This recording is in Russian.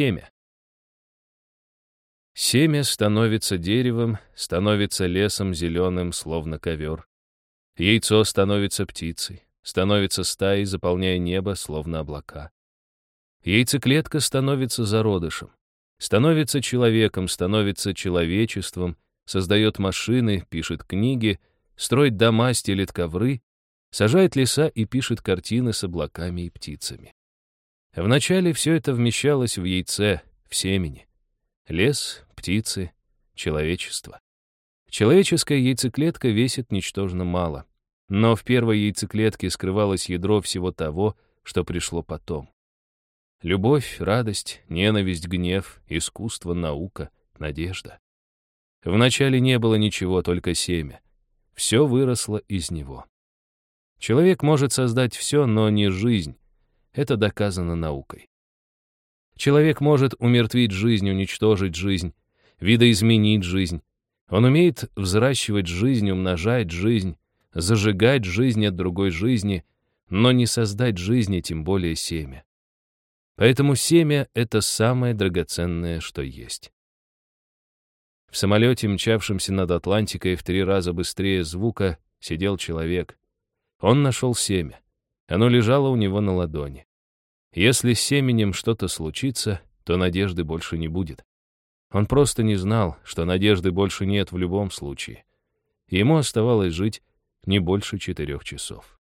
Семя. Семя становится деревом, становится лесом зеленым, словно ковер. Яйцо становится птицей, становится стаей, заполняя небо, словно облака. Яйцеклетка становится зародышем, становится человеком, становится человечеством, создает машины, пишет книги, строит дома, стелит ковры, сажает леса и пишет картины с облаками и птицами. Вначале все это вмещалось в яйце, в семени. Лес, птицы, человечество. Человеческая яйцеклетка весит ничтожно мало. Но в первой яйцеклетке скрывалось ядро всего того, что пришло потом. Любовь, радость, ненависть, гнев, искусство, наука, надежда. Вначале не было ничего, только семя. Все выросло из него. Человек может создать все, но не жизнь, это доказано наукой. Человек может умертвить жизнь, уничтожить жизнь, видоизменить жизнь. Он умеет взращивать жизнь, умножать жизнь, зажигать жизнь от другой жизни, но не создать жизни, тем более семя. Поэтому семя — это самое драгоценное, что есть. В самолете, мчавшемся над Атлантикой в три раза быстрее звука, сидел человек. Он нашел семя. Оно лежало у него на ладони. Если с семенем что-то случится, то надежды больше не будет. Он просто не знал, что надежды больше нет в любом случае. Ему оставалось жить не больше четырех часов.